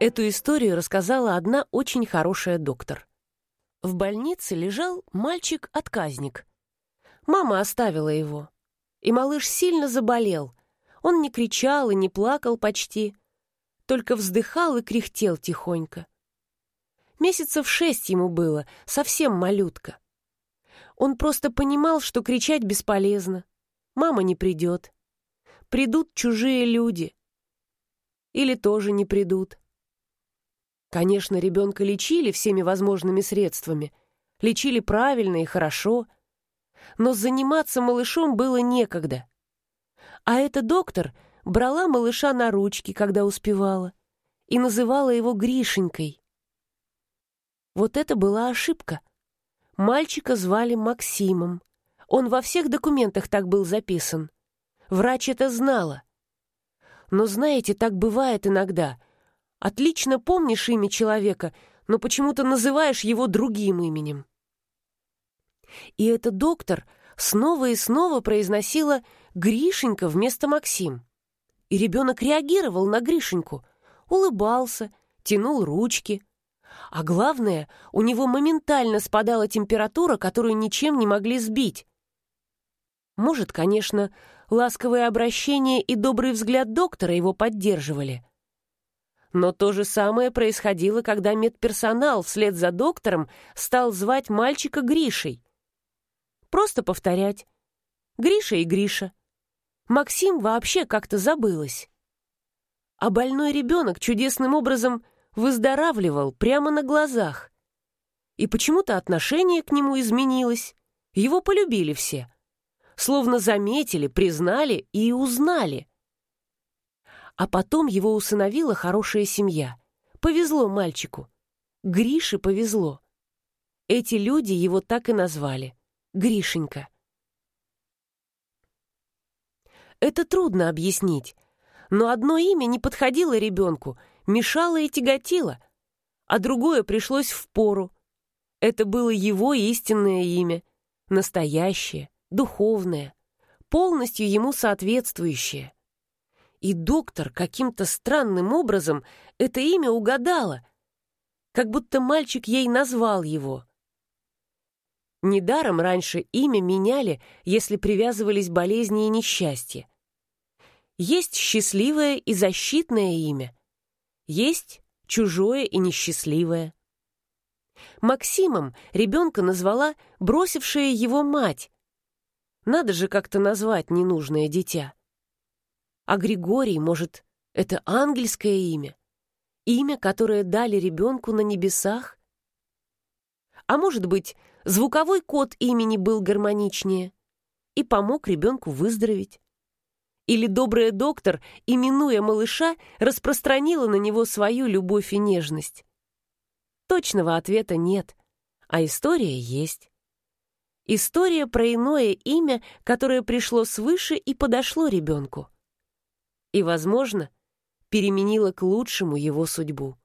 Эту историю рассказала одна очень хорошая доктор. В больнице лежал мальчик-отказник. Мама оставила его. И малыш сильно заболел. Он не кричал и не плакал почти, только вздыхал и кряхтел тихонько. Месяцев шесть ему было, совсем малютка. Он просто понимал, что кричать бесполезно. Мама не придет. Придут чужие люди. Или тоже не придут. Конечно, ребенка лечили всеми возможными средствами. Лечили правильно и хорошо. Но заниматься малышом было некогда. А эта доктор брала малыша на ручки, когда успевала, и называла его Гришенькой. Вот это была ошибка. Мальчика звали Максимом. Он во всех документах так был записан. Врач это знала. Но знаете, так бывает иногда — Отлично помнишь имя человека, но почему-то называешь его другим именем. И эта доктор снова и снова произносила «Гришенька» вместо «Максим». И ребенок реагировал на Гришеньку, улыбался, тянул ручки. А главное, у него моментально спадала температура, которую ничем не могли сбить. Может, конечно, ласковое обращение и добрый взгляд доктора его поддерживали. Но то же самое происходило, когда медперсонал вслед за доктором стал звать мальчика Гришей. Просто повторять. Гриша и Гриша. Максим вообще как-то забылась. А больной ребенок чудесным образом выздоравливал прямо на глазах. И почему-то отношение к нему изменилось. Его полюбили все. Словно заметили, признали и узнали. А потом его усыновила хорошая семья. Повезло мальчику. Грише повезло. Эти люди его так и назвали. Гришенька. Это трудно объяснить. Но одно имя не подходило ребенку, мешало и тяготило, а другое пришлось в пору. Это было его истинное имя, настоящее, духовное, полностью ему соответствующее. И доктор каким-то странным образом это имя угадала, как будто мальчик ей назвал его. Недаром раньше имя меняли, если привязывались болезни и несчастья. Есть счастливое и защитное имя. Есть чужое и несчастливое. Максимом ребенка назвала бросившая его мать. Надо же как-то назвать ненужное дитя. А Григорий, может, это ангельское имя? Имя, которое дали ребенку на небесах? А может быть, звуковой код имени был гармоничнее и помог ребенку выздороветь? Или добрая доктор, именуя малыша, распространила на него свою любовь и нежность? Точного ответа нет, а история есть. История про иное имя, которое пришло свыше и подошло ребенку и, возможно, переменила к лучшему его судьбу.